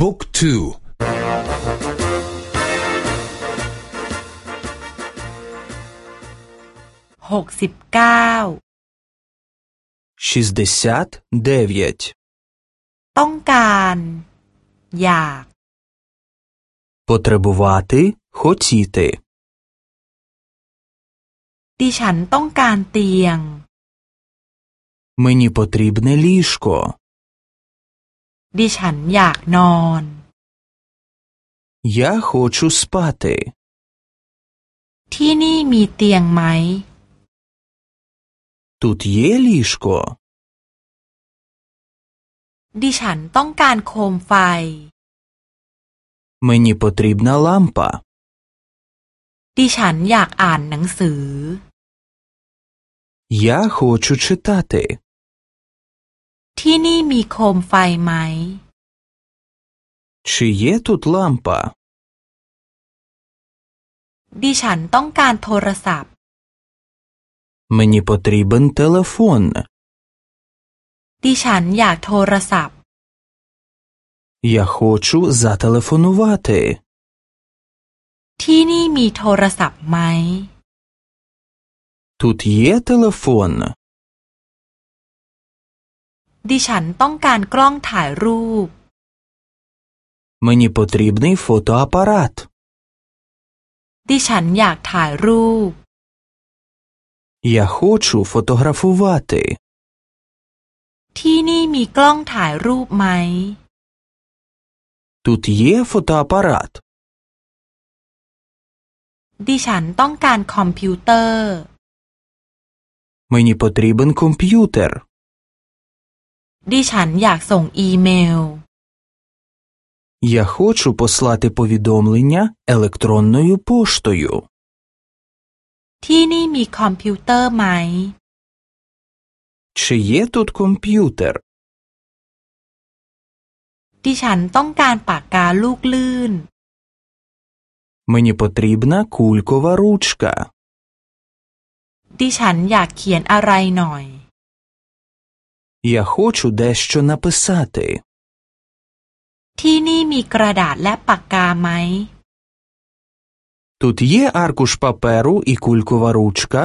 บุ๊กทูหกสิบเก้า шістдесят дев'ять ต้องการ อยาก потребувати хотіти ดิฉันต้องการเตียง мені потрібне ліжко ดิฉันอยากนอน я хочу спати ที่นี่มีเตียงไหม тут є ліжко ดิฉันต้องการโคมไฟ мені потрібна лампа ดิฉันอยากอ่านหนังสือ я хочу читати ที่นี่มีโคมไฟไหม чи є тут лампа ดิฉันต้องการโทรศัพท์ мені потрібен телефон ดิฉันอยากโทรศัพท์ я хочу зателефонувати ที่นี่มีโทรศัพท์ไหม тут є телефон ดิฉันต้องการกล้องถ่ายรูป мені потрібний фотоапарат ดิฉันอยากถ่ายรูป я хочу фотографувати ที่นี่มีกล้องถ่ายรูปไหม тут є фотоапарат ดิฉันต้องการคอมพิวเตอร์ мені потрібен комп'ютер ดิฉันอยากส่งอีเมล я хочу послати повідомлення електронною поштою ที่นี่มีคอมพิวเตอร์ไหม чи є тут комп'ютер ดิฉันต้องการปากกาลูกลื่น мені потрібна кулькова ручка ดิฉันอยากเขียนอะไรหน่อย я хочу дещо написати ที่นี่มีกระดาษและปากกาไหม тут є аркуш паперу і кулькова ручка